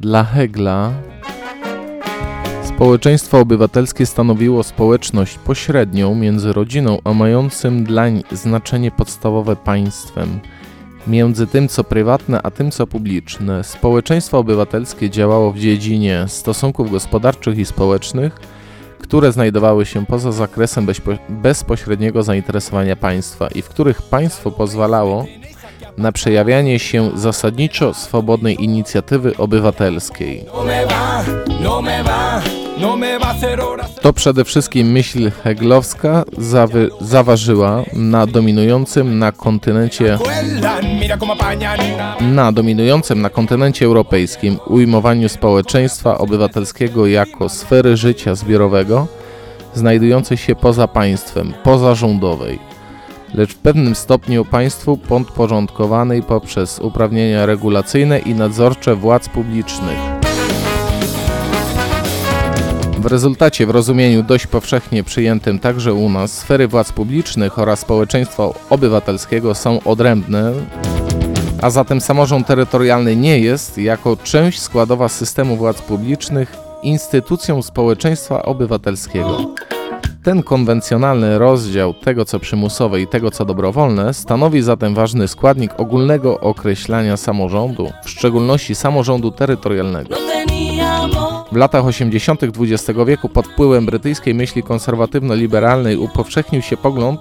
Dla Hegla społeczeństwo obywatelskie stanowiło społeczność pośrednią między rodziną a mającym dlań znaczenie podstawowe państwem. Między tym, co prywatne, a tym, co publiczne, społeczeństwo obywatelskie działało w dziedzinie stosunków gospodarczych i społecznych, które znajdowały się poza zakresem bezpośredniego zainteresowania państwa i w których państwo pozwalało na przejawianie się zasadniczo swobodnej inicjatywy obywatelskiej. To przede wszystkim myśl heglowska zawy, zaważyła na dominującym na kontynencie na dominującym na kontynencie europejskim ujmowaniu społeczeństwa obywatelskiego jako sfery życia zbiorowego znajdującej się poza państwem, pozarządowej lecz w pewnym stopniu państwu podporządkowanej poprzez uprawnienia regulacyjne i nadzorcze władz publicznych. W rezultacie, w rozumieniu dość powszechnie przyjętym także u nas, sfery władz publicznych oraz społeczeństwa obywatelskiego są odrębne, a zatem samorząd terytorialny nie jest, jako część składowa systemu władz publicznych, instytucją społeczeństwa obywatelskiego. Ten konwencjonalny rozdział tego, co przymusowe i tego, co dobrowolne, stanowi zatem ważny składnik ogólnego określania samorządu, w szczególności samorządu terytorialnego. W latach 80. XX wieku pod wpływem brytyjskiej myśli konserwatywno-liberalnej upowszechnił się pogląd,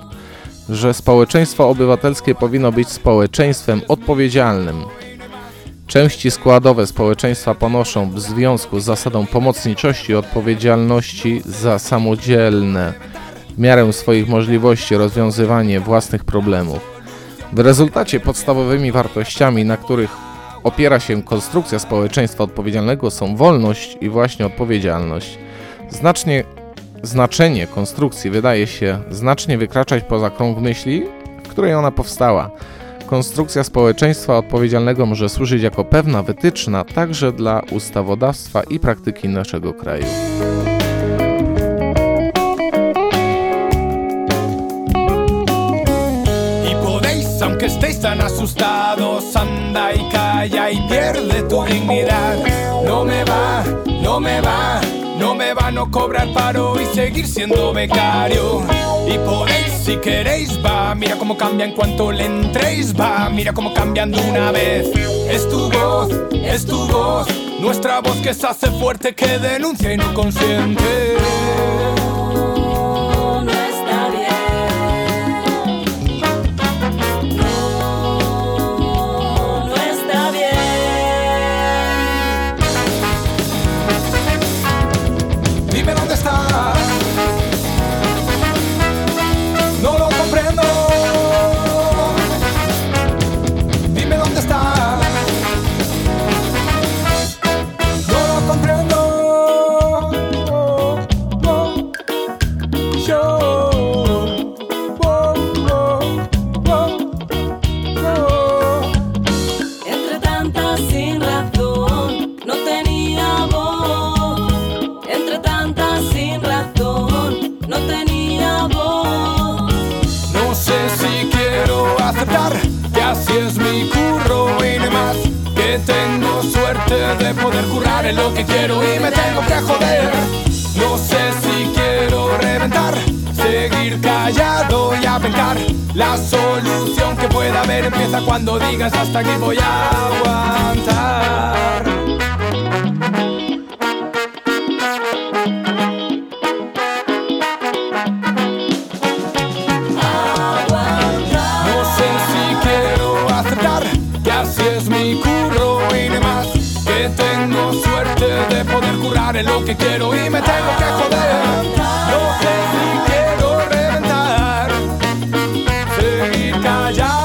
że społeczeństwo obywatelskie powinno być społeczeństwem odpowiedzialnym, Części składowe społeczeństwa ponoszą w związku z zasadą pomocniczości odpowiedzialności za samodzielne, w miarę swoich możliwości rozwiązywanie własnych problemów. W rezultacie podstawowymi wartościami, na których opiera się konstrukcja społeczeństwa odpowiedzialnego są wolność i właśnie odpowiedzialność. Znacznie znaczenie konstrukcji wydaje się znacznie wykraczać poza krąg myśli, w której ona powstała. Konstrukcja społeczeństwa odpowiedzialnego może służyć jako pewna wytyczna także dla ustawodawstwa i praktyki naszego kraju. aunque estéis tan asustados, anda y calla y pierde tu dignidad. No me va, no me va, no me va a cobrar paro y seguir siendo becario. Y podéis si queréis, va, mira cómo cambia en cuanto le entréis, va, mira cómo cambian de una vez. Es tu voz, es tu voz, nuestra voz que se hace fuerte, que denuncia y no consiente. De poder currar en lo que quiero y me tengo que joder. No sé si quiero reventar, seguir callado y aventar. La solución que pueda haber empieza cuando digas hasta aquí voy a aguantar. tengo suerte de poder curar en lo que quiero y me tengo que joder. No sé si quiero reventar, seguir callado.